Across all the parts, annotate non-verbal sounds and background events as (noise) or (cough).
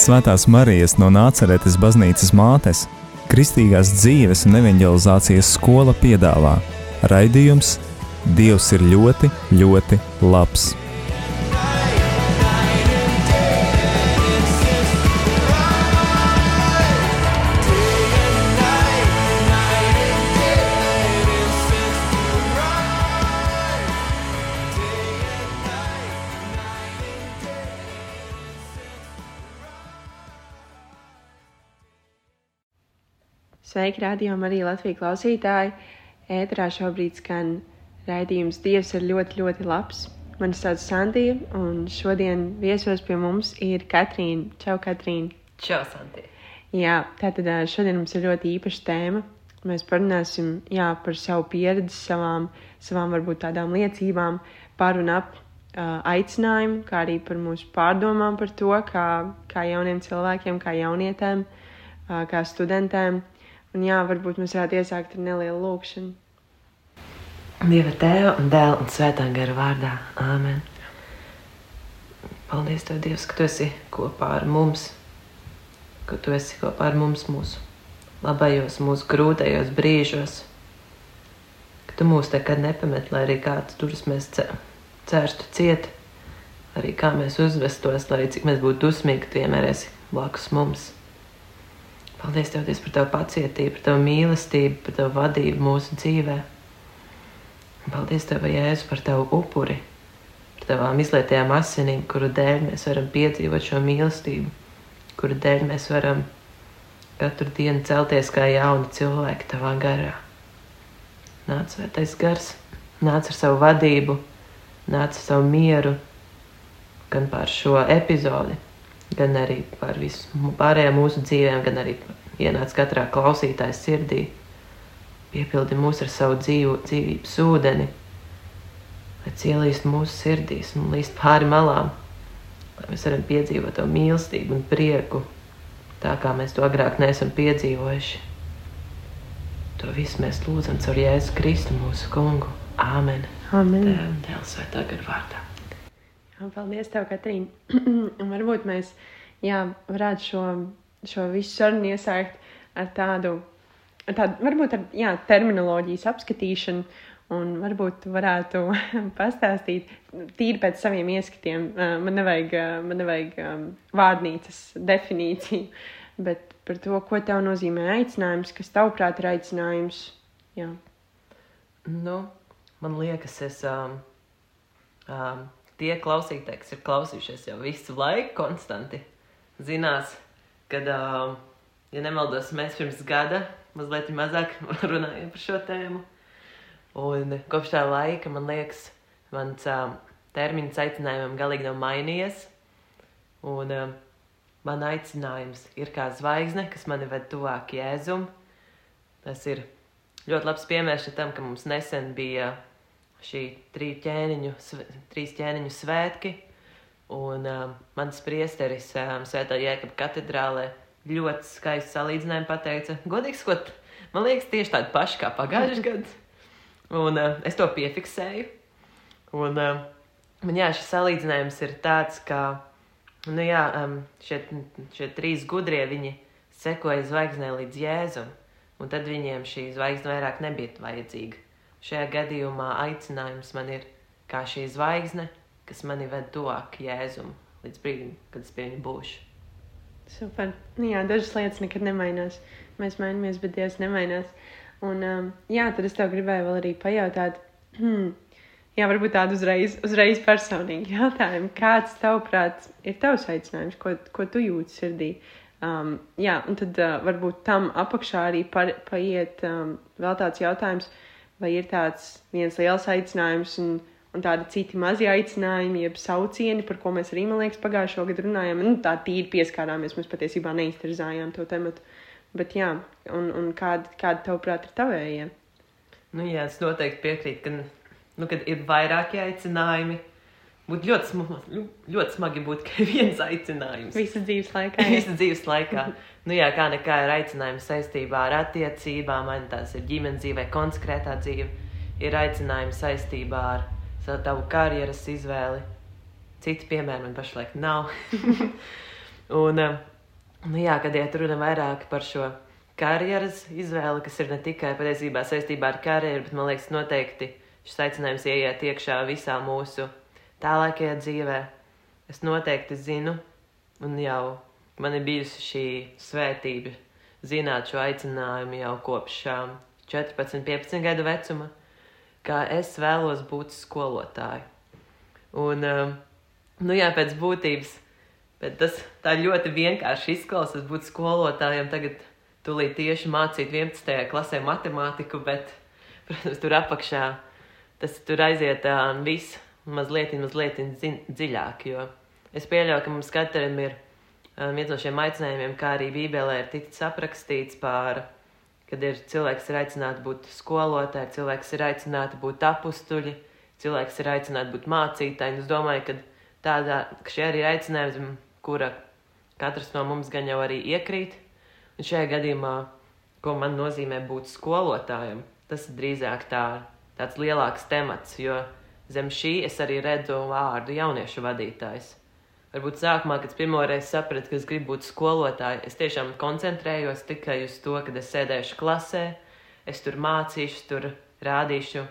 Svētās Marijas no Nāceretes baznīcas mātes, Kristīgās dzīves un evanģelizācijas skola piedāvā raidījums Dievs ir ļoti, ļoti labs. Rādījumā arī Latvijas klausītāji. Ēterā šobrīd skan raidījums Dievs ir ļoti, ļoti labs. Mani sauc Sandija, un šodien viesos pie mums ir Katrīna. Čau, Katrīna! Čau, Santi! Jā, tātad šodien mums ir ļoti īpaša tēma. Mēs parunāsim jā, par savu pieredzi, savām, savām varbūt tādām liecībām, par un ap aicinājumu, kā arī par mūsu pārdomām par to, kā, kā jauniem cilvēkiem, kā jaunietēm, kā studentēm. Un jā, varbūt mēs varētu iesākt ar nelielu lūkšanu. Dieva tēva un dēla un svētā gara vārdā. Āmen. Paldies, Tev, Dievs, ka Tu esi kopā ar mums, ka Tu esi kopā ar mums mūsu labajos, mūsu grūtajos brīžos, ka Tu mūs nekad nepamet, lai arī kāds durvis mēs cērstu ciet, arī kā mēs uzvestos, lai cik mēs būtu dusmīgi, Tu vienmēr esi blakus mums. Paldies, Tev, Dievs, par Tavu pacietību, par Tavu mīlestību, par Tavu vadību mūsu dzīvēm. Paldies, Tev, Jēzus, par Tavu upuri, par Tavām izlietajām asinīm, kuru dēļ mēs varam piedzīvot šo mīlestību, kuru dēļ mēs varam katru dienu celties kā jauni cilvēki Tavā garā. Nāc, Svētais Gars, nāc ar savu vadību, nāc ar savu mieru gan par šo epizodi, gan arī par visu pārējām mūsu dzīvēm, gan arī ienāc katrā klausītāja sirdī. Piepildi mūs ar savu dzīvu, dzīvības ūdeni, lai cielīst mūsu sirdīs un līst pāri malām, lai mēs varam piedzīvot to mīlestību un prieku, tā kā mēs to agrāk neesam piedzīvojuši. To visu mēs lūdzam caur Jēzu Kristu mūsu kungu. Āmen. Un Dēla svētā gara vārdā. Paldies, tev, Katrīna. (clears throat) Un varbūt mēs jā, varētu šo, šo visu sarunu iesākt ar tādu, ar tādu varbūt ar jā, terminoloģijas apskatīšanu. Un varbūt tu varētu (laughs) pastāstīt tīri pēc saviem ieskatiem. Man nevajag, man nevajag vārdnīcas definīciju, bet par to, ko tev nozīmē aicinājums, kas tavuprāt ir aicinājums. Jā, Nu, man liekas, es, um, um, tie klausītāji, kas ir klausījušies jau visu laiku, konstanti, zinās, ka, um, ja nemaldos, mēs pirms gada mazliet mazāk (laughs) runājam par šo tēmu. Un kopš tā laika, man liekas, mans um, termiņš aicinājumam galīgi nav mainījies. Un um, man aicinājums ir kā zvaigzne, kas mani ved tuvāk Jēzum. Tas ir ļoti labs piemērs tam, ka mums nesen bija šī trīs ķēniņu, trīs ķēniņu svētki. Un um, mans priesteris um, Svētā Jēkabā katedrālē ļoti skaisti salīdzinājumu pateica. Godīgi sakot, man liekas, tieši tādi paši kā pagājušajā gadā. Un uh, es to piefiksēju. Un uh, man jā, šis salīdzinājums ir tāds, ka nu, jā, um, šie, šie trīs gudrie viņi sekoja zvaigznē līdz Jēzum. Un tad viņiem šī zvaigzne vairāk nebija vajadzīga. Šajā gadījumā aicinājums man ir kā šī zvaigzne, kas mani ved tuvāk Jēzum līdz brīdim, kad es pie viņa būšu. Super. Nu, jā, dažas lietas nekad nemainās. Mēs mainamies, bet Dievs nemainās. Un, um, jā, tad es tev gribēju vēl arī pajautāt, hmm, jā, varbūt tādu uzreiz, uzreiz personīgu jautājumu. Kāds, tavuprāt, ir tavs aicinājums, ko, ko tu jūti sirdī? Um, jā, un tad uh, varbūt tam apakšā arī par, paiet um, vēl tāds jautājums, vai ir tāds viens liels aicinājums un, un tādi citi mazi aicinājumi, jeb saucieni, par ko mēs arī, man liekas, pagājušo gadu runājām. Nu, tā tīri pieskārāmies, mēs patiesībā neizterzājām to tematu. Bet jā, un, un kāda, kāda tavuprāt ir tavējie? Nu, jā, es noteikti piekrītu, ka, nu, kad ir vairāki aicinājumi, būtu ļoti, sma ļoti smagi būt tikai viens aicinājums. Visas dzīves laikā. (laughs) Visas dzīves laikā. Nu, jā, kā nekā ir aicinājums saistībā ar attiecībām, vai nu tās ir ģimenes dzīve, vai konsekrētā dzīve. Ir aicinājums saistībā ar savu karjeras izvēli. Citu piemēru man pašlaik nav. (laughs) Un, eh, nu, jā, kad iet runa vairāk par šo karjeras izvēli, kas ir ne tikai patiesībā saistībā ar karjeru, bet man liekas, noteikti šis aicinājums ieiet iekšā visā mūsu tālākajā dzīvē. Es noteikti zinu, un jau man ir bijusi šī svētība zināt šo aicinājumu jau kopš um, 14, 15 gadu vecuma, kā es vēlos būt skolotāju. Un, um, nu jā, pēc būtības, bet tas tā ļoti vienkārši izklausās būt skolotājiem. Tagad tūlīt tieši mācīt 11. klasē matemātiku, bet, (laughs) protams, tur apakšā tas tur aiziet uh, viss mazliet, mazliet dziļāk. Jo es pieļauju, ka mums katram ir um, viens no šiem aicinājumiem, kā arī Bībelē ir ticis aprakstīts par, kad ir cilvēks ir aicināts būt skolotāji, cilvēks ir aicināts būt apstuļi, cilvēks ir aicināts būt mācītāji. Es domāju, ka tādā, ka šie arī ir aicinājumi, kura katrs no mums gan jau arī iekrīt. Un šajā gadījumā, ko man nozīmē būt skolotājam, tas ir drīzāk tā, tāds lielāks temats, jo zem šī es arī redzu vārdu jauniešu vadītājs. Varbūt sākumā, kad es pirmoreiz sapratu, ka es gribu būt skolotāja, es tiešām koncentrējos tikai uz to, ka es sēdēšu klasē, es tur mācīšu, tur rādīšu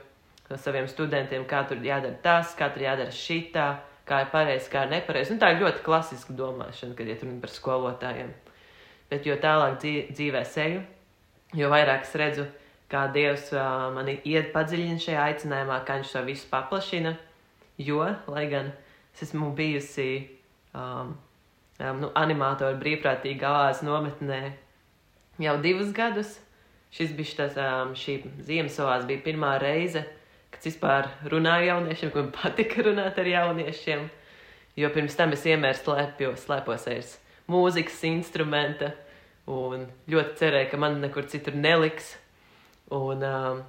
saviem studentiem, kā tur jādara tas, kā tur jādara šitā, kā ir pareizi, kā ir nepareizi. Un tā ir ļoti klasiska domāšana, kad iet runa par skolotājiem. Bet jo tālāk dzī- dzīvē seju, jo vairāk es redzu, kā Dievs uh, mani iet padziļina šajā aicinājumā, kā viņš to visu paplašina. Jo, lai gan es esmu bijusi um, um, nu, animatora brīvprātīgā oāzes nometnē jau divus gadus, šis bija tas, um, šī Ziemassvētku bija pirmā reize, kad es vispār runāju ar jauniešiem, man patika runāt ar jauniešiem. Jo pirms tam es vienmēr slēpjos, slēpos aiz mūzikas instrumenta un ļoti cerēju, ka man nekur citur neliks. Un, um,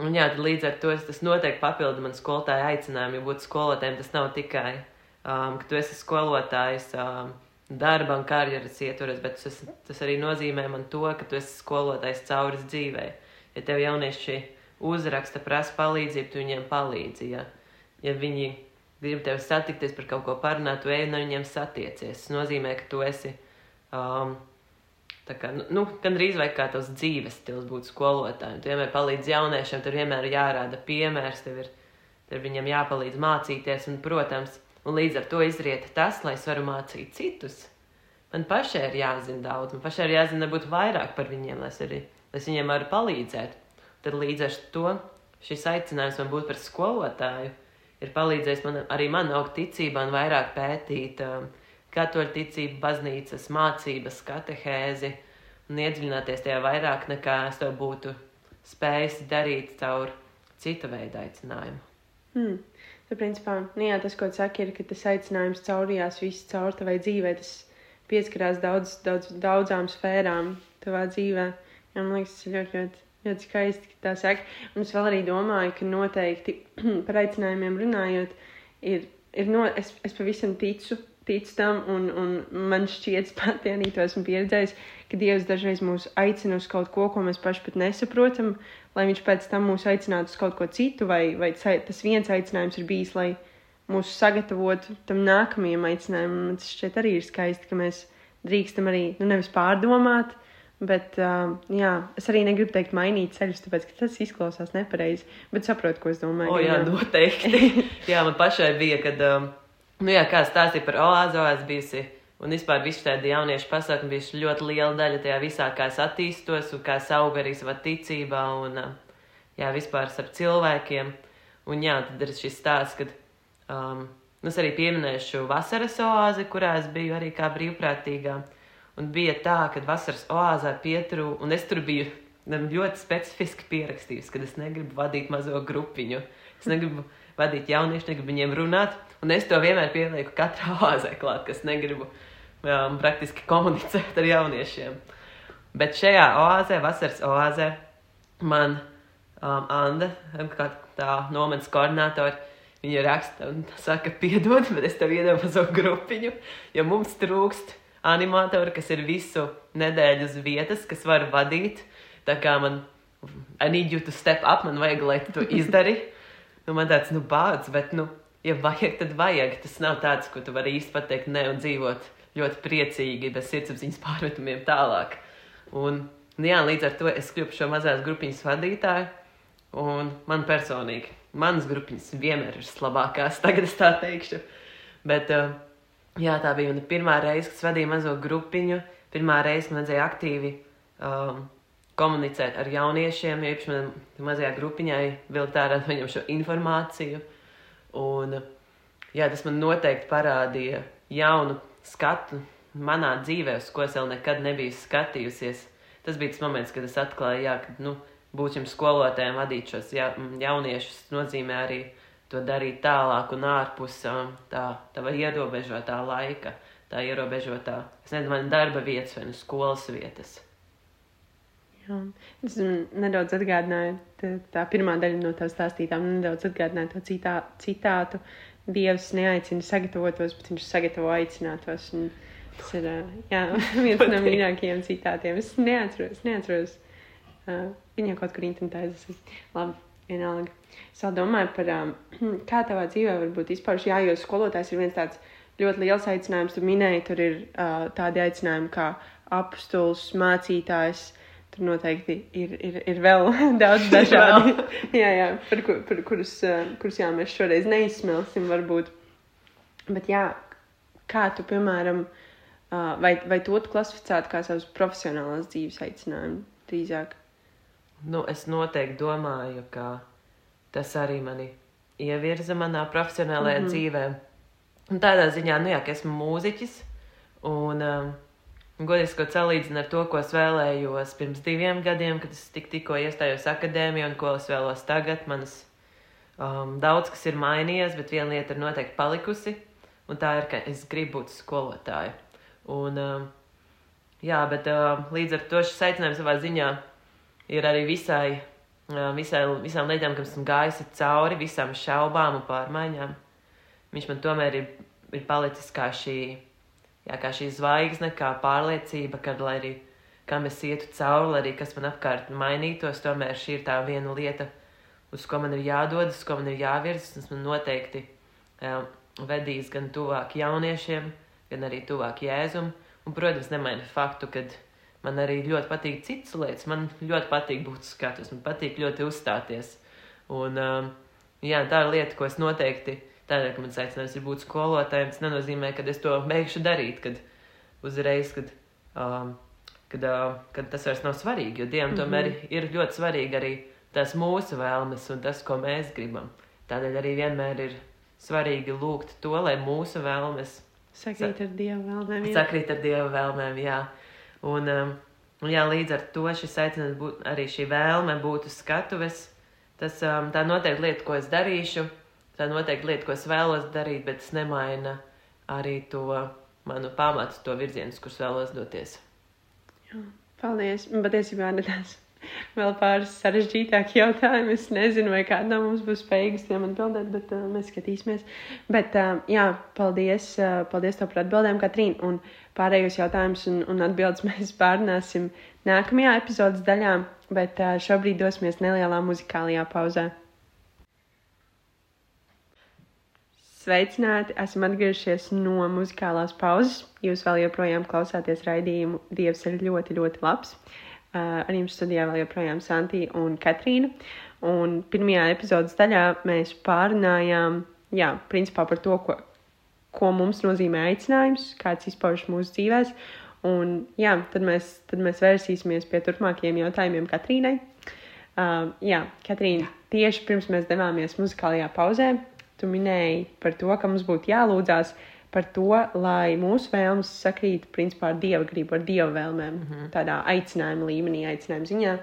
un jā, līdz ar to es, tas noteikti papildu man skolotāju aicinājumu, jo būt skolotājiem tas nav tikai, um, ka tu esi skolotājs um, darba un karjeras ietvaros, bet tas, tas arī nozīmē man to, ka tu esi skolotājs cauras dzīvē. Ja tev jaunieši uzraksta, prasa palīdzību, tu viņiem palīdzi. Ja, ja viņi grib tevi satikties par kaut ko parunāt, tu ej un ar viņiem satiecies. Tas nozīmē, ka tu esi um, kā, nu, nu, gandrīz vai kā tavs dzīves stils būt skolotājiem. Tu vienmēr palīdzi jauniešiem, tur vienmēr ir jārāda piemērs, tev ir, tev viņam jāpalīdz mācīties, un, protams, un līdz ar to izriet tas, lai es varu mācīt citus. Man pašai ir jāzina daudz, man pašai ir jāzina būt vairāk par viņiem, lai es, arī, lai es viņiem varu palīdzēt. Tad līdz ar to šis aicinājums man būt par skolotāju ir palīdzējis man arī man augt ticībā un vairāk pētīt um, katoļu ticību, baznīcas mācības, katehēzi un iedziļināties tajā vairāk nekā es to būtu spējis darīt caur cita veida aicinājumu. Hmm. Tad, principā, nu jā, tas, ko tu saki, ir, ka tas aicinājums caurījās visu caur tavai dzīvē. Tas pieskarās daudz, daudz, daudzām sfērām tavā dzīvē. Jā, man liekas, tas ir ļoti, ļoti, ļoti skaisti, ka tā saka. Un es vēl arī domāju, ka noteikti (clears throat) par aicinājumiem runājot, ir, ir no, es, es pavisam ticu, ticu tam, un, un man šķiet, pati arī to esmu pieredzējis, ka Dievs dažreiz mūs aicina uz kaut ko, ko mēs paši pat nesaprotam, lai Viņš pēc tam mūs aicinātu uz kaut ko citu, vai, vai tas viens aicinājums ir bijis, lai mūs sagatavotu tam nākamajam aicinājumam. Man Tas šķiet arī ir skaisti, ka mēs drīkstam arī nu, nevis pārdomāt, bet uh, jā, es arī negribu teikt mainīt ceļus, tāpēc ka tas izklausās nepareizi, bet saprotu, ko es domāju. O, jā, noteikti. (laughs) jā, man pašai bija, kad, um, nu jā, kā stāstīja par oāzi, oāzi bijusi, un vispār visu tādu jauniešu pasākumu bijusi ļoti liela daļa tajā visā, kā es attīstos, un kā es augu arī savā ticībā, un, jā, vispār ar cilvēkiem. Un jā, tad ir šis stāsts, kad um, es arī pieminēšu vasaras oāzi, kurā es biju arī kā brīvprātīgā. Un bija tā, ka vasaras oāzē pietrūka, un es tur biju ļoti specifiski pierakstījusi, ka es negribu vadīt mazo grupiņu. Es negribu vadīt jauniešus, negribu viņiem runāt, un es to vienmēr pielieku katrā oāzē klāt, kas negribu um, praktiski komunicēt ar jauniešiem. Bet šajā oāzē, vasaras oāzē, man um, Anna, um, kā tā nometnes koordinātori, Viņa raksta un saka, piedod, bet es tev iedodu mazo grupiņu, jo mums trūkst animatori, kas ir visu nedēļu uz vietas, kas var vadīt. Tā kā man, I need you to step up, man vajag, lai tu to izdari. (laughs) Nu, man tāds, nu, bāds, bet, nu, ja vajag, tad vajag. Tas nav tāds, ko tu vari īsti pateikt, ne, un dzīvot ļoti priecīgi, bez sirdsapziņas (laughs) pārmetumiem tālāk. Un, nu, jā, līdz ar to es kļuvu par šo mazās grupiņas vadītāju. Un man personīgi, manas grupiņas vienmēr ir labākās, (laughs) tagad es tā teikšu. Bet, uh, jā, tā bija mana pirmā reize, kad vadīju mazo grupiņu. Pirmā reize, man vajadzēja aktīvi um, komunicēt ar jauniešiem, jo īpaši manai mazajā grupiņai vilkt ārā no viņiem šo informāciju. Un, jā, tas man noteikti parādīja jaunu skatu manā dzīvē, uz ko es vēl nekad nebiju skatījusies. Tas bija tas moments, kad es atklāju, jā, ka, nu, būt šim skolotājiem, vadīt šos ja, jauniešus, nozīmē arī to darīt tālāk un ārpus um, tā, tā ierobežotā laika, tā ierobežotā, es nezinu, darba vietas vai nu skolas vietas. Jā. Es nedaudz atgādināju, tā, tā pirmā daļa no tās stāstītām, nedaudz atgādināju to citā, citātu. Dievs neaicina sagatavotos, bet viņš sagatavo aicinātos. Un tas ir jā, (laughs) viens no mīļākajiem citātiem. Es neatceros, neatceros. Uh, viņa kaut kur internetā aizsaka. Labi, vienalga. Es vēl domāju par, um, (clears throat) kā tavā dzīvē var būt izpaužs. Jā, jo skolotājs ir viens tāds ļoti liels aicinājums. Tu minēji, tur ir uh, tādi aicinājumi kā apustulis, mācītājs. Tur noteikti ir, ir, ir vēl (laughs) daudz (laughs) dažādi, jā, jā, par, kur, par kurus, uh, kurus jā, mēs šoreiz neizsmelsim, varbūt. Bet jā, kā tu, piemēram, uh, vai, vai to tu klasificētu kā savus profesionālās dzīves aicinājumu drīzāk? Nu, es noteikti domāju, ka tas arī mani ievirza manā profesionālajā mm -hmm. dzīvē. Un tādā ziņā, nu, jā, ka esmu mūziķis un um, godīgi sakot, salīdzinu ar to, ko es vēlējos pirms diviem gadiem, kad es tik, tikko iestājos akadēmijā un ko es vēlos tagad. Manas um, daudz kas ir mainījies, bet viena lieta ir noteikti palikusi, un tā ir, ka es gribu būt skolotāja. Un, um, jā, bet uh, līdz ar to šis aicinājums savā ziņā ir arī visai, visai, visām lietām, kam esmu gājusi cauri, visām šaubām un pārmaiņām. Viņš man tomēr ir, ir palicis kā šī, jā, kā šī zvaigzne, kā pārliecība, kad lai arī kam es ietu cauri, lai arī kas man apkārt mainītos, tomēr šī ir tā viena lieta, uz ko man ir jādodas, uz ko man ir jāvirzas. Tas man noteikti jā, vedīs gan tuvāk jauniešiem, gan arī tuvāk jēzumam. Un, protams, nemaina faktu, ka Man arī ļoti patīk citas lietas. Man ļoti patīk būt skatus, man patīk ļoti uzstāties. Un, um, jā, tā ir lieta, ko es noteikti, tādēļ, ka man aicinājums ir būt skolotājiem, tas nenozīmē, ka es to beigšu darīt, kad uzreiz, kad, um, kad, uh, kad tas vairs nav svarīgi. Jo Dievam mm -hmm. tomēr ir ļoti svarīgi arī tās mūsu vēlmes un tas, ko mēs gribam. Tādēļ arī vienmēr ir svarīgi lūgt to, lai mūsu vēlmes sakrīt ar Dieva vēlmēm. Jā. Sakrīt ar Dieva vēlmēm, jā. Un, um, jā, līdz ar to šis aicinājums būtu arī šī vēlme būt uz skatuves. Tas, um, tā noteikti lieta, ko es darīšu, tā noteikti lieta, ko es vēlos darīt, bet tas nemaina arī to manu pamatu, to virzienu, kurus vēlos doties. Jā, paldies. Patiesībā nedas vēl pāris sarežģītāki jautājumi. Es nezinu, vai kāda no mums būs spējīga tiem atbildēt, bet uh, mēs skatīsimies. Bet, uh, jā, paldies, uh, paldies tev par atbildēm, Katrīna. Un pārējos jautājumus un, un atbildes (laughs) mēs pārnāsim nākamajā epizodes daļā, bet uh, šobrīd dosimies nelielā muzikālajā pauzē. Sveicināti! Esam atgriezušies no muzikālās pauzes. Jūs vēl joprojām klausāties raidījumu Dievs ir ļoti, ļoti labs. Uh, ar jums studijā vēl joprojām Santija un Katrīna. Un pirmajā epizodes daļā mēs pārunājām, jā, principā par to, ko, ko mums nozīmē aicinājums, kāds izpaužas mūsu dzīvēs. Un, jā, tad mēs, tad mēs vērsīsimies pie turpmākajiem jautājumiem Katrīnai. Uh, jā, Katrīna, tieši pirms mēs devāmies muzikālajā pauzē, tu minēji par to, ka mums būtu jālūdzās par to, lai mūsu vēlmes sakrīt principā ar dieva gribu, ar dieva vēlmēm, mm -hmm. tādā aicinājuma līmenī, aicinājuma ziņā.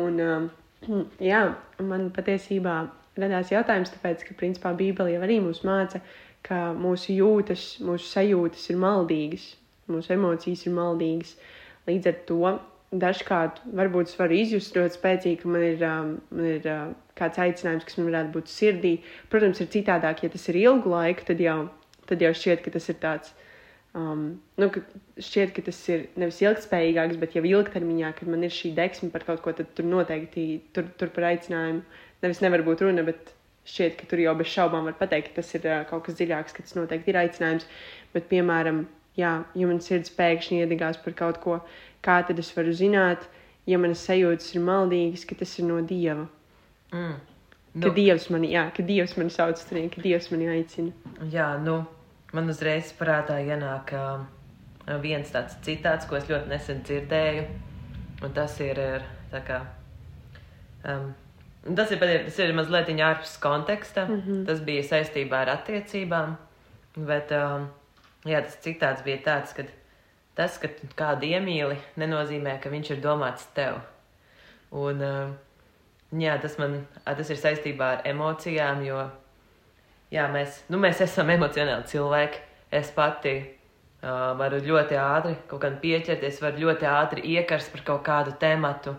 Un, um, (clears throat) jā, man patiesībā radās jautājums, tāpēc, ka principā Bībele jau arī mums māca, ka mūsu jūtas, mūsu sajūtas ir maldīgas, mūsu emocijas ir maldīgas. Līdz ar to dažkārt varbūt es varu izjust ļoti spēcīgi, ka man ir, um, man ir uh, kāds aicinājums, kas man varētu būt sirdī. Protams, ir citādāk, ja tas ir ilgu laiku, tad jau, tad jau šķiet, ka tas ir tāds. Um, nu, ka šķiet, ka tas ir nevis ilgspējīgāks, bet jau ilgtermiņā, kad man ir šī deksme par kaut ko, tad tur noteikti tur, tur par aicinājumu nevis nevar būt runa, bet šķiet, ka tur jau bez šaubām var pateikt, ka tas ir uh, kaut kas dziļāks, ka tas noteikti ir aicinājums. Bet, piemēram, jā, ja man sirds pēkšņi iedegās par kaut ko, kā tad es varu zināt, ja manas sajūtas ir maldīgas, ka tas ir no Dieva. Mm. Ka Nu, Dievs mani, jā, ka Dievs mani sauc tur, ka Dievs mani aicina. jā, nu, man uzreiz prātā ienāk uh, viens tāds citāts, ko es ļoti nesen dzirdēju. Un tas ir, ir tā kā. Um, tas ir, tas ir mazliet ārpus konteksta. Mm -hmm. Tas bija saistībā ar attiecībām. Bet um, jā, tas citāts bija tāds, ka tas, ka tu kādu iemīli, nenozīmē, ka viņš ir domāts tev. Un, jā, tas man tas ir saistībā ar emocijām, jo jā, mēs, nu, mēs esam emocionāli cilvēki. Es pati uh, varu ļoti ātri kaut kādam pieķerties, varu ļoti ātri iekarst par kaut kādu tematu,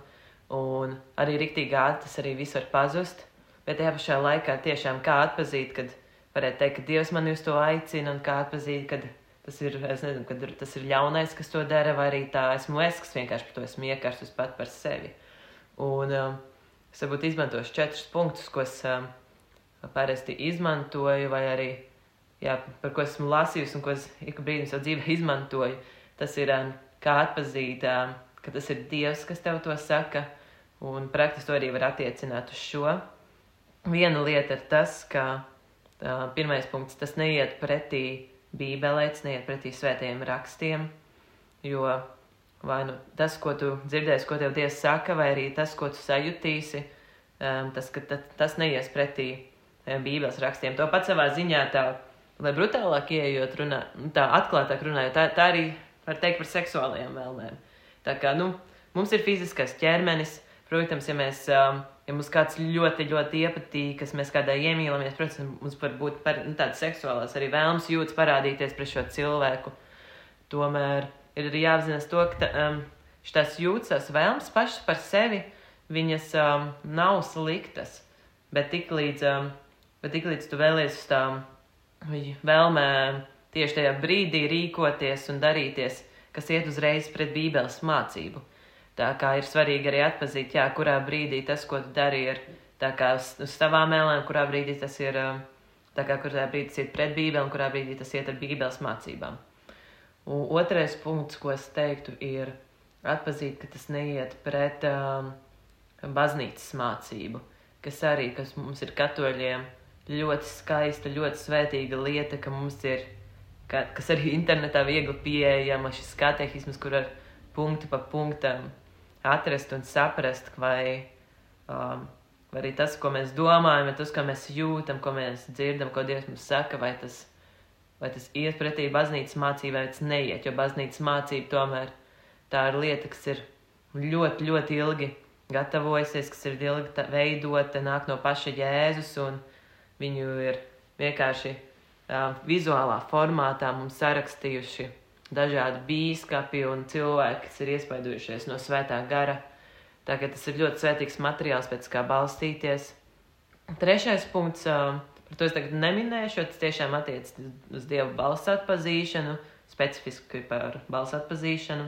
un arī rīktīgi ātri tas arī viss var pazust. Bet tajā pašā laikā tiešām kā atpazīt, kad varētu teikt, ka Dievs mani uz to aicina, un kā atpazīt, kad tas ir, nezinu, kad tas ir ļaunais, kas to dara, vai arī tā esmu es, kas vienkārši par to esmu iekarsts pat par sevi. Un um, es varbūt izmantošu četrus punktus, ko es um, parasti izmantoju, vai arī jā, par ko esmu lasījusi un ko es ik brīdi savā dzīvē izmantoju. Tas ir um, kā atpazīt, um, ka tas ir Dievs, kas tev to saka, un praktiski to arī var attiecināt uz šo. Viena lieta ir tas, ka pirmais punkts tas neiet pretī Bībelē, tas neiet pretī svētajiem rakstiem, jo vai nu tas, ko tu dzirdēsi, ko tev Dievs saka, vai arī tas, ko tu sajutīsi, tas, ka ta, tas neies pretī Bībeles rakstiem. To pats savā ziņā tā, lai brutālāk ieejot, runā, tā atklātāk runājot, tā, tā arī var teikt par seksuālajām vēlmēm. Tā kā, nu, mums ir fiziskais ķermenis, protams, ja mēs, um, ja mums kāds ļoti, ļoti iepatīk, kas mēs kādā iemīlamies, protams, mums var būt par, nu, tādas seksuālās arī vēlmes jūtas parādīties pret šo cilvēku. Tomēr ir arī jāapzinās to, ka um, šīs jūtas, tās vēlmes pašas par sevi, viņas um, nav sliktas. Bet tiklīdz, um, bet tiklīdz tu vēlies uz tām vēlmēm tieši tajā brīdī rīkoties un darīties, kas iet uzreiz pret Bībeles mācību. Tā kā ir svarīgi arī atpazīt, jā, kurā brīdī tas, ko tu dari, ir uz, uz savām mēlēm, kurā brīdī tas ir, tā kā kurā brīdī tas iet pret Bībeli un kurā brīdī tas iet ar Bībeles mācībām. Un otrais punkts, ko es teiktu, ir atpazīt, ka tas neiet pret um, baznīcas mācību, kas arī, kas mums ir katoļiem, ļoti skaista, ļoti svētīga lieta, ka mums ir, ka, kas arī internetā viegli pieejama šis katehisms, kur ar punktu pa punktam atrast un saprast, vai, um, vai arī tas, ko mēs domājam, vai tas, ko mēs jūtam, ko mēs dzirdam, ko Dievs mums saka, vai tas, vai tas iet pretī baznīcas mācībai, vai tas neiet, jo baznīcas mācība tomēr tā ir lieta, kas ir ļoti, ļoti ilgi gatavojusies, kas ir ilgi ta- veidota, nāk no paša Jēzus, un viņu ir vienkārši uh, vizuālā formātā mums sarakstījuši dažādi bīskapi un cilvēki, kas ir iespaidojušies no svētā gara. Tā kā tas ir ļoti svētīgs materiāls, pēc kā balstīties. Trešais punkts, par to es tagad neminēšu, jo tas tiešām attiecas uz dievu balsu atpazīšanu, specifiski par balsu atpazīšanu.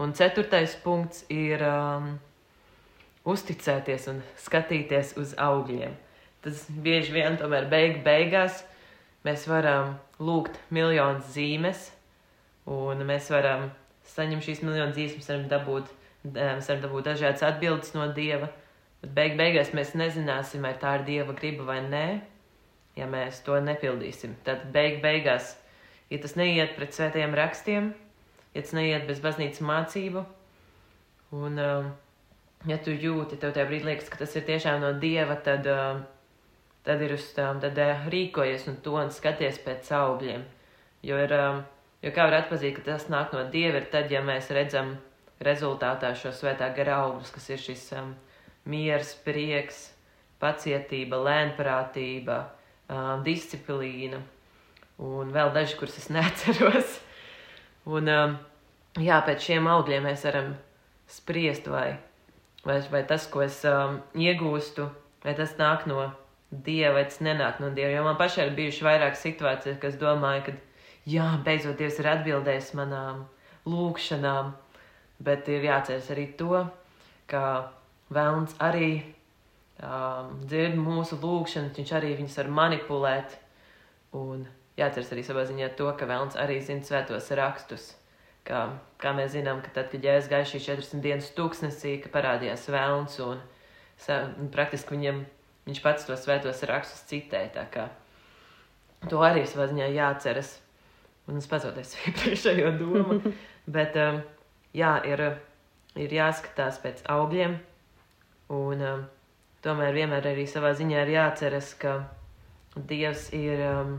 Un ceturtais punkts ir um, uzticēties un skatīties uz augļiem. Tas bieži vien tomēr beig beigās mēs varam lūgt miljonus zīmes, un mēs varam saņemt šīs miljonus zīmes, mēs varam dabūt, eh, mēs varam dabūt dažādas atbildes no Dieva, bet beig beigās mēs nezināsim, vai tā ir Dieva griba vai nē, ja mēs to nepildīsim. Tad beig beigās, ja tas neiet pret svētajiem rakstiem, ja tas neiet bez baznīcas mācību, un um, ja tu jūti, tev tajā brīdī liekas, ka tas ir tiešām no Dieva, tad, um, tad ir uz tām, tad uh, rīkojies un to un skaties pēc augļiem. Jo, ir, um, jo kā var atpazīt, ka tas nāk no Dieva, ir tad, ja mēs redzam rezultātā šo svētā gara augļus, kas ir šis um, miers, prieks, pacietība, lēnprātība, um, disciplīna un vēl daži, kurus es (laughs) neatceros. Un, um, jā, pēc šiem augļiem mēs varam spriest, vai, vai, vai tas, ko es um, iegūstu, vai tas nāk no Dieva, vai tas nenāk no Dieva. Jo man pašai ir bijuši vairāk situācijas, kas domāju, ka, jā, beidzot Dievs ir atbildējis manām lūkšanām, bet ir jāatceras arī to, ka Vēlns arī um, dzird mūsu lūkšanas, viņš arī viņus var manipulēt. Un jāatceras arī savā ziņā to, ka Vēlns arī zina svētos rakstus. Kā, kā mēs zinām, ka tad, kad Jēzus gāja šīs 40 dienas tūkstnesī, ka parādījās Vēlns un, un praktiski viņam Viņš pats to svētos rakstus citēja. Tā kā to arī savā ziņā jāatceras. Un es pazoties (laughs) iepriekšējo domu. Bet um, jā, ir, ir jāskatās pēc augļiem. Un um, tomēr vienmēr arī savā ziņā ir jāatceras, ka Dievs ir um,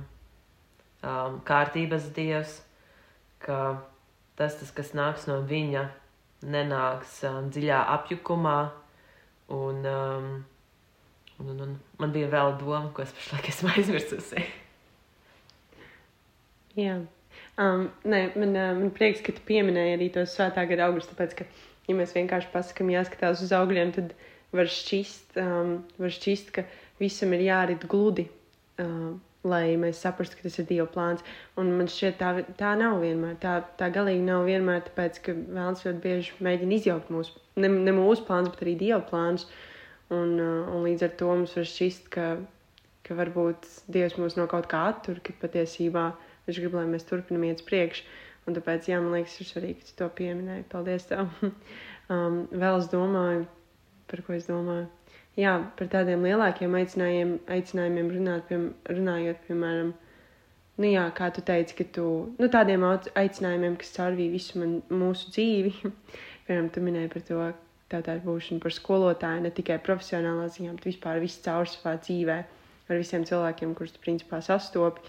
um, kārtības Dievs, ka tas, tas, kas nāks no Viņa, nenāks um, dziļā apjukumā. Un, um, Un, un, un man bija vēl doma, ko es pašlaik esmu (laughs) aizmirsusi. Jā, um, nē, man, uh, man prieks, ka tu pieminēji arī tos svētā gada augļus, tāpēc, ka, ja mēs vienkārši pasakām, jāskatās uz augļiem, tad var šķist, um, var šķist ka visam ir jārit gludi, um, lai mēs saprastu, ka tas ir Dieva plāns. Un man šķiet, tā, tā nav vienmēr. Tā, tā galīgi nav vienmēr, tāpēc, ka Vēlns ļoti bieži mēģina izjaukt mūsu, ne, ne mūsu plānus, bet arī Dieva plānus. Uh, Un, uh, un līdz ar to mums var šķist, ka, ka varbūt Dievs mūs no kaut kā attur, ka patiesībā Viņš grib, lai mēs turpinām iet uz priekšu. Un tāpēc, jā, man liekas, ir svarīgi, ka tu to pieminēji. Paldies tev. (laughs) um, vēl es domāju, par ko es domāju. Jā, par tādiem lielākiem aicinājumiem, aicinājumiem runāt, pie, runājot, piemēram, nu jā, kā tu teici, ka tu, nu tādiem aicinājumiem, kas caurvīja visu man, mūsu dzīvi, (laughs) piemēram, tu minēji par to, tātad būšanu par skolotāju ne tikai profesionālā ziņā, bet vispār visu caur savā dzīvē ar visiem cilvēkiem, kurus tu principā sastopi,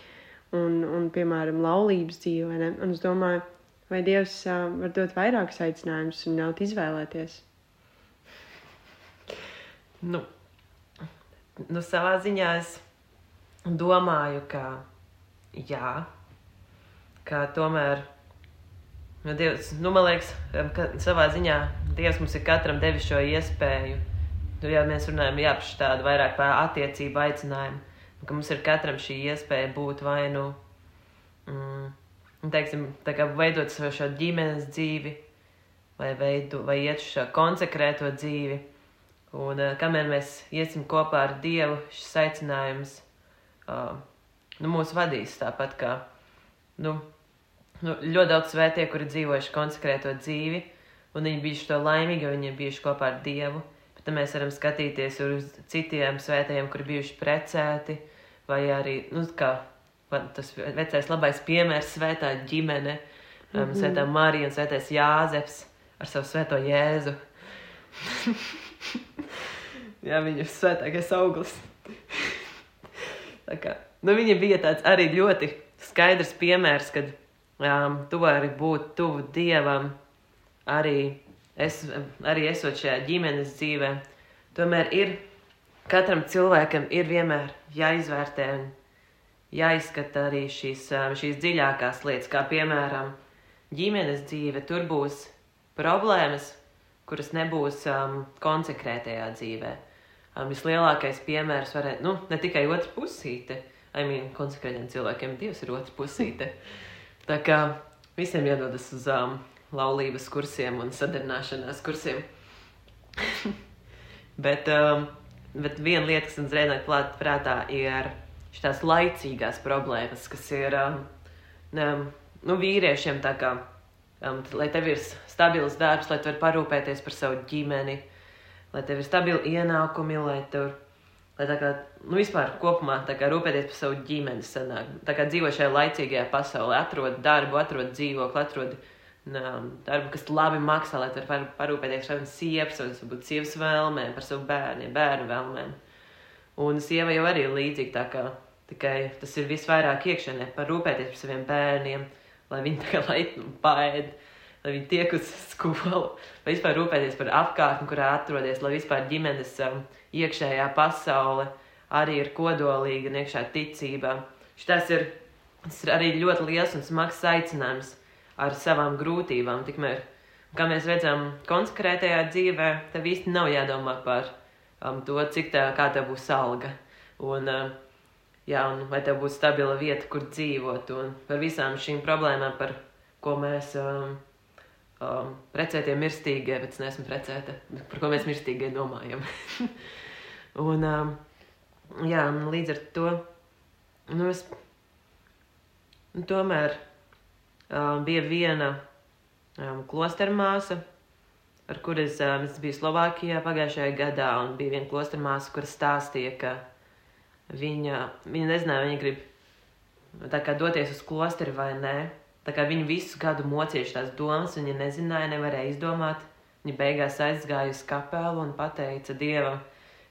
un, un piemēram, laulības dzīve. Ne? Un es domāju, vai Dievs uh, var dot vairākus aicinājumus un ļaut izvēlēties? Nu, nu, savā ziņā es domāju, ka jā, ka tomēr Nu, Dievs, nu, man liekas, ka savā ziņā Dievs mums ir katram devis šo iespēju. Nu, ja mēs runājam jā, par tādu vairāk par attiecību aicinājumu, ka mums ir katram šī iespēja būt vai nu, mm, teiksim, tā kā veidot savu šo ģimenes dzīvi, vai, veidu, vai iet šo konsekrēto dzīvi. Un uh, kamēr mēs iesim kopā ar Dievu, šis aicinājums uh, nu, mūs vadīs tāpat kā, nu, nu, ļoti daudz svētie, kuri dzīvojuši konsekrēto dzīvi, un viņi bijuši to laimīgi, jo viņi ir bijuši kopā ar Dievu. Bet tad mēs varam skatīties uz citiem svētajiem, kuri bijuši precēti, vai arī, nu, kā tas vecais labais piemērs, svētā ģimene, um, mm -hmm. svētā Marija un svētais Jāzeps ar savu svēto Jēzu. (laughs) Jā, viņu svētākais auglis. (laughs) Kā, nu, viņa bija tāds arī ļoti skaidrs piemērs, kad um, tu vari būt tuvu dievam, arī, es, arī esot šajā ģimenes dzīvē. Tomēr ir katram cilvēkam ir vienmēr jāizvērtē un jāizskata arī šīs, šīs dziļākās lietas, kā piemēram ģimenes dzīve. Tur būs problēmas, kuras nebūs um, konsekrētajā dzīvē. Um, vislielākais piemērs varētu, nu, ne tikai otra pusīte, I mean, konsekrētiem cilvēkiem Dievs ir otra pusīte. Tā kā visiem jādodas uz um, laulības kursiem un sadarināšanās kursiem. (laughs) bet, um, bet viena lieta, kas man zrēnāk klāt prātā, ir šīs laicīgās problēmas, kas ir um, um, nu, vīriešiem kā, um, lai tev ir stabils darbs, lai tu vari parūpēties par savu ģimeni, lai tev ir stabili ienākumi, lai tev Lai tā kā, nu, vispār kopumā kā, rūpēties par savu ģimeni, sanāk. Tā kā dzīvo šajā laicīgajā pasaulē, atrod darbu, atrod dzīvokli, atrod nā, darbu, kas labi maksā, lai tur var parūpēties par sievas, vai varbūt sievas vēlmēm, par savu bērniem, bērnu vēlmēm. Un sieva jau arī ir līdzīga, tā kā tikai tas ir visvairāk iekšēnē, par rūpēties par saviem bērniem, lai viņi tā kā laipni paēd lai viņi tiek uz skolu, vai vispār rūpēties par apkārtni, kurā atrodies, lai vispār ģimenes um, iekšējā pasaule arī ir kodolīga un iekšā ticībā. Šis ir, ir arī ļoti liels un smags aicinājums ar savām grūtībām. Tikmēr Kā mēs redzam, konsekrētajā dzīvē, tev īsti nav jādomā par um, to, cik tā, kā tev būs alga. Un, uh, jā, un vai tev būs stabila vieta, kur dzīvot. Un par visām šīm problēmām, par ko mēs um, um, precētie mirstīgie, bet es neesmu precēta, par ko mēs mirstīgie domājam. (laughs) un, um, jā, un līdz ar to, nu, es, nu, tomēr um, bija viena um, klostermāsa, ar kur es, um, es biju Slovākijā pagājušajā gadā, un bija viena klostermāsa, kur stāstīja, ka viņa, viņa nezināja, viņa grib tā kā doties uz klosteri vai nē. Tā kā viņa visu gadu mocījuši tās domas, viņa nezināja, nevarēja izdomāt. Viņa beigās aizgāja uz kapelu un pateica Dievam,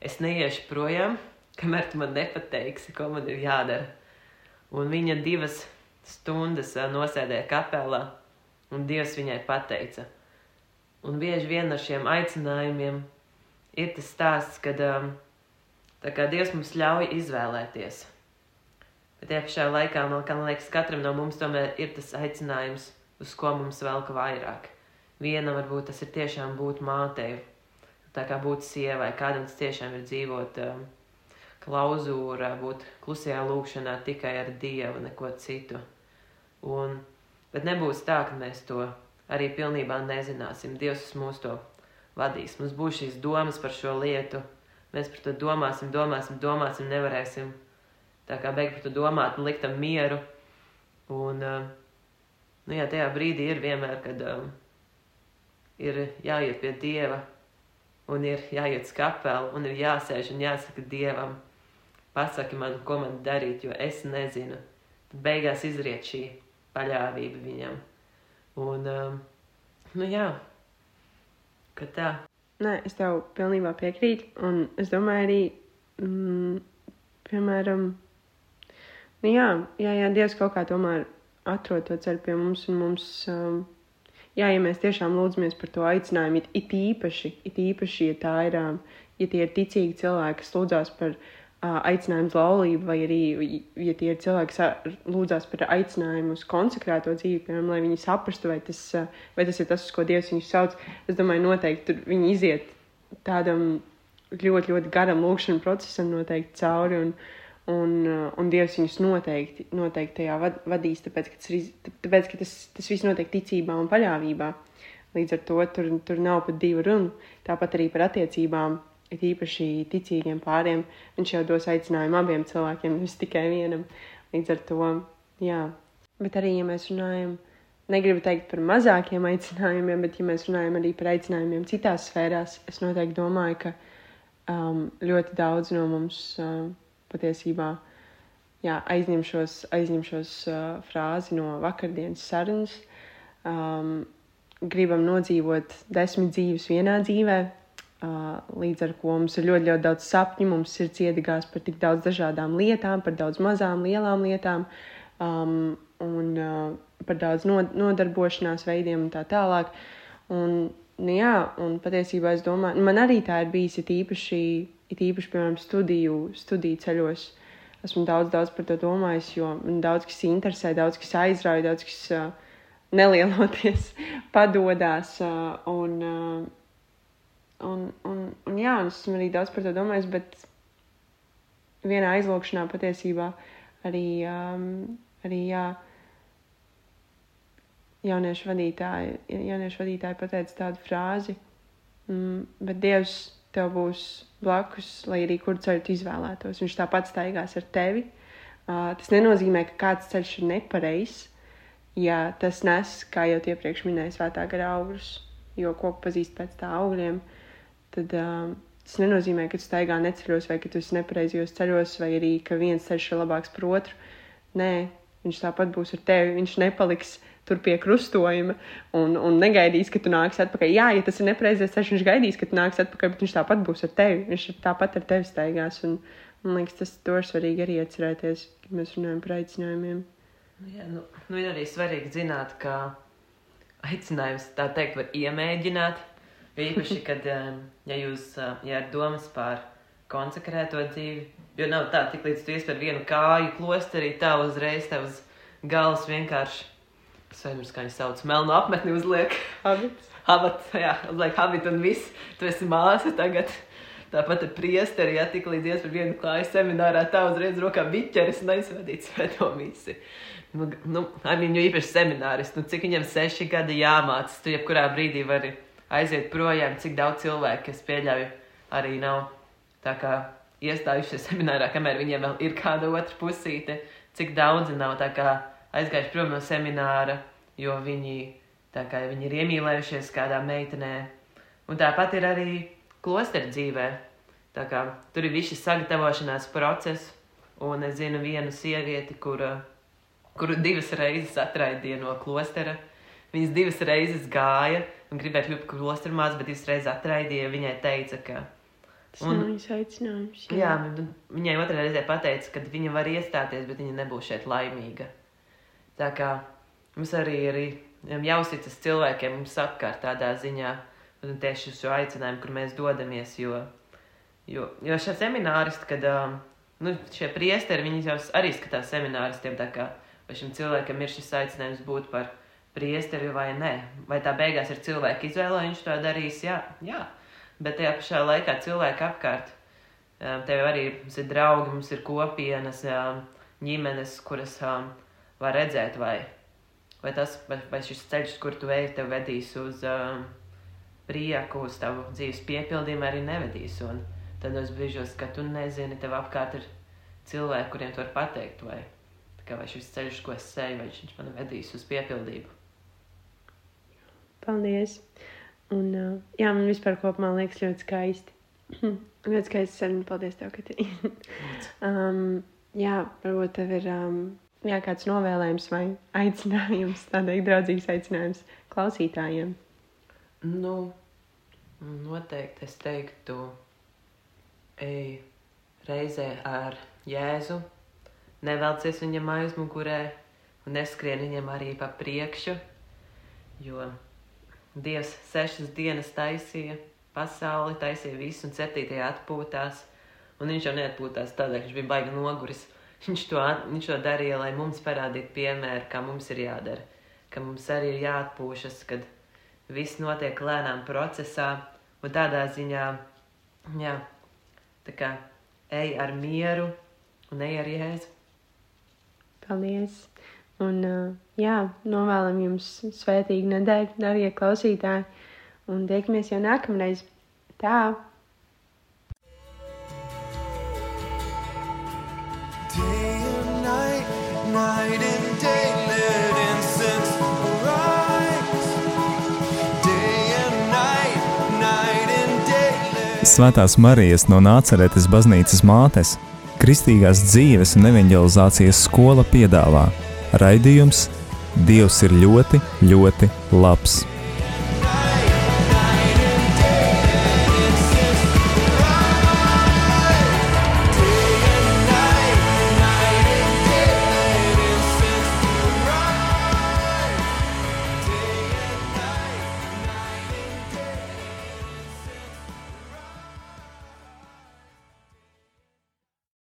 es neiešu projām, kamēr tu man nepateiksi, ko man ir jādara. Un viņa divas stundas ā, nosēdēja kapelā, un Dievs viņai pateica. Un bieži vien ar šiem aicinājumiem ir tas stāsts, kad kā Dievs mums ļauj izvēlēties. Bet tajā pašā laikā man liekas, katram no mums tomēr ir tas aicinājums, uz ko mums velk vairāk. Viena varbūt tas ir tiešām būt mātei, tā kā būt sievai, kādam tas tiešām ir dzīvot um, klauzūrā, būt klusajā lūkšanā tikai ar Dievu, neko citu. Un, bet nebūs tā, ka mēs to arī pilnībā nezināsim. Dievs mūs to vadīs. Mums būs šīs domas par šo lietu. Mēs par to domāsim, domāsim, domāsim, nevarēsim tā kā beigt par to domāt un likt tam mieru. Un, uh, nu jā, tajā brīdī ir vienmēr, kad um, ir jāiet pie Dieva un ir jāiet uz kapelu un ir jāsēž un jāsaka Dievam, pasaki man, ko man darīt, jo es nezinu. Tad beigās izriet šī paļāvība viņam. Un, um, nu jā, ka tā. Nē, es tev pilnībā piekrītu. Un es domāju, arī, mm, piemēram, nu jā, jā, jā, Dievs kaut kā tomēr atrod to ceļu pie mums. Un mums um, jā, ja mēs tiešām lūdzamies par to aicinājumu, it, it īpaši, it īpaši, ja tā ir, um, ja tie ir ticīgi cilvēki, kas lūdzās par uh, aicinājumu uz laulību, vai arī, ja tie ir cilvēki, kas lūdzās par aicinājumu uz konsekrēto dzīvi, piemēram, lai viņi saprastu, vai tas, vai tas ir tas, uz ko Dievs viņus sauc, es domāju, noteikti tur viņi iziet tādam ļoti, ļoti garam lūkšanas procesam noteikti cauri. Un, Un, un Dievs viņus noteikti, noteikti tajā vad, vadīs, tāpēc, ka, tas, tāpēc, ka tas, tas viss notiek ticībā un paļāvībā. Līdz ar to tur, tur nav pat divu runu. Tāpat arī par attiecībām, it īpaši ticīgiem pāriem. Viņš jau dos aicinājumu abiem cilvēkiem, nevis tikai vienam. Līdz ar to, jā. Bet arī, ja mēs runājam, negribu teikt par mazākiem aicinājumiem, bet ja mēs runājam arī par aicinājumiem citās sfērās, es noteikti domāju, ka um, ļoti daudz no mums um, patiesībā jā, aizņemšos, aizņemšos uh, frāzi no vakardienas sarunas. Um, gribam nodzīvot desmit dzīves vienā dzīvē, līdz ar to mums ir ļoti, ļoti daudz sapņu, mums ir ciedīgās par tik daudz dažādām lietām, par daudz mazām, lielām lietām um, un uh, par daudz no, nodarbošanās veidiem un tā tālāk. Un, nu, jā, un patiesībā es domāju, man arī tā ir bijis it īpaši, it īpaši piemēram, studiju, studiju ceļos. Esmu daudz, daudz par to domājis, jo man daudz kas interesē, daudz kas aizrauja, daudz kas uh, (laughs) nelieloties (laughs) padodas. Uh, un, uh, un, un, un, jā, un es esmu arī daudz par to domājis, bet vienā aizlūkšanā patiesībā arī, um, arī jā, jauniešu vadītāji, jauniešu vadītāji pateica tādu frāzi, mm, bet Dievs tev būs blakus, lai arī kur ceļu tu izvēlētos. Viņš tāpat staigās ar tevi. Uh, tas nenozīmē, ka kāds ceļš ir nepareizs, ja tas nes, kā jau iepriekš minēju, svētā gara augļus, jo koku pazīst pēc tā augļiem, tad uh, tas nenozīmē, ka tu staigā neceļos vai ka tu esi nepareizajos ceļos, vai arī ka viens ceļš ir labāks par otru. Nē, viņš tāpat būs ar tevi, viņš nepaliks tur pie krustojuma un, un negaidīs, ka tu nāksi atpakaļ. Jā, ja tas ir nepareizais ceļš, viņš gaidīs, ka tu nāksi atpakaļ, bet viņš tāpat būs ar tevi. Viņš tāpat ar tevi staigās. Un, man liekas, tas ir svarīgi arī atcerēties, kad mēs runājam par aicinājumiem. Jā, nu, nu ir arī svarīgi zināt, ka aicinājums tā teikt var iemēģināt. Īpaši, kad um, ja jūs uh, ja ir domas par konsekrēto dzīvi, jo nav tā, tik līdz tu iespēr vienu kāju klosterī, tā uzreiz tev uz galvas vienkārši, es aizmirsu, kā viņi sauc, melnu apmetni uzliek. Habits. habit, jā, uzliek habit un viss, tu esi māsa tagad. Tāpat ar priesteri, ja tik līdz ies par vienu klāju seminārā, tā uzreiz rokā biķeris un aizvedīt svēto (laughs) misi. Nu, nu, Amin, jo īpaši semināris, nu, cik viņam seši gadi jāmācas, tu jebkurā brīdī vari aiziet projām, cik daudz cilvēku, es pieļauju, arī nav tā kā iestājušies (laughs) seminārā, kamēr viņiem vēl ir kāda otra pusīte, cik daudzi nav tā kā aizgājuši prom no semināra, jo viņi, tā kā viņi ir iemīlējušies kādā meitenē. Un tāpat ir arī klostera dzīvē. Tā kā tur ir viss sagatavošanās process, un es zinu vienu sievieti, kura, kuru divas reizes atraidīja no klostera. Viņas divas reizes gāja un gribēja kļūt par klostera māsu, bet reizes atraidīja. Viņai teica, ka Tas un, nav viņas aicinājums. Jā, jā viņai otrā reizē pateica, ka viņa var iestāties, bet viņa nebūs šeit laimīga. Tā kā mums arī ir jāuzticas cilvēkiem mums apkārt tādā ziņā, un tieši uz šo aicinājumu, kur mēs dodamies. Jo, jo, jo šie semināristi, kad nu, šie priesteri, viņi jau arī skatās semināristiem, tā kā šim cilvēkam ir šis aicinājums būt par priesteri vai nē. Vai tā beigās ir cilvēka izvēle, viņš to darīs? Jā, jā. bet tajā pašā laikā cilvēki apkārt. Tev arī ir draugi, mums ir kopienas, ģimenes, kuras var redzēt, vai, vai, tas, vai, vai šis ceļš, kur tu ej, tev vedīs uz prieku, uz tavu dzīves piepildījumu arī nevedīs. Un tados brīžos, kad tu nezini, tev apkārt ir cilvēki, kuriem tu vari pateikt, vai, kā, vai šis ceļš, ko es seju, vai viņš man vedīs uz piepildību. Paldies! Un, uh, jā, man vispār kopumā liekas ļoti skaisti. (clears throat) ļoti skaisti saruna. Paldies, tev, Katrīna. (laughs) um, jā, varbūt tev ir um, jā, kāds novēlējums vai aicinājums, tādai draudzīgs aicinājums klausītājiem. Nu, Noteikti es teiktu, ej reizē ar Jēzu, nevelcies viņam aizmugurē un neskrien viņam arī pa priekšu, jo Dievs sešas dienas taisīja pasauli, taisīja visu un septītajā atpūtās, un viņš jau neatpūtās tādēļ, ka viņš bija baigi noguris. Viņš to, viņš to darīja, lai mums parādītu piemēru, kā mums ir jādara, ka mums arī ir jāatpūšas, kad viss notiek lēnām procesā, un tādā ziņā, jā, tā kā ej ar mieru un ej ar jēzu. Paldies! Un, jā, novēlam jums svētīgu nedēļu, darbie klausītāji, un tiekamies jau nākamreiz. Tā! Day and night, night and day, let incense arise. Day and night, night and day, let Svētās Marijas no Nāceretes baznīcas mātes, Kristīgās dzīves un evanģelizācijas skola piedāvā raidījums Dievs ir ļoti, ļoti labs.